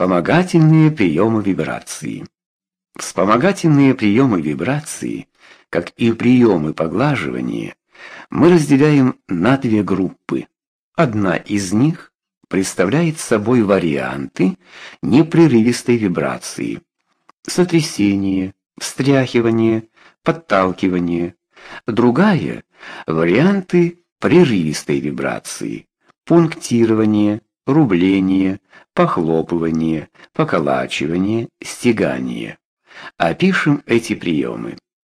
Вспомогательные приемы вибрации. Вспомогательные приемы вибрации, как и приемы поглаживания, мы разделяем на две группы. Одна из них представляет собой варианты непрерывистой вибрации. Сотрясение, встряхивание, подталкивание. Другая варианты прерывистой вибрации. Пунктирование, рубление, похлопывание, поколачивание, стегание. Опишем эти приемы.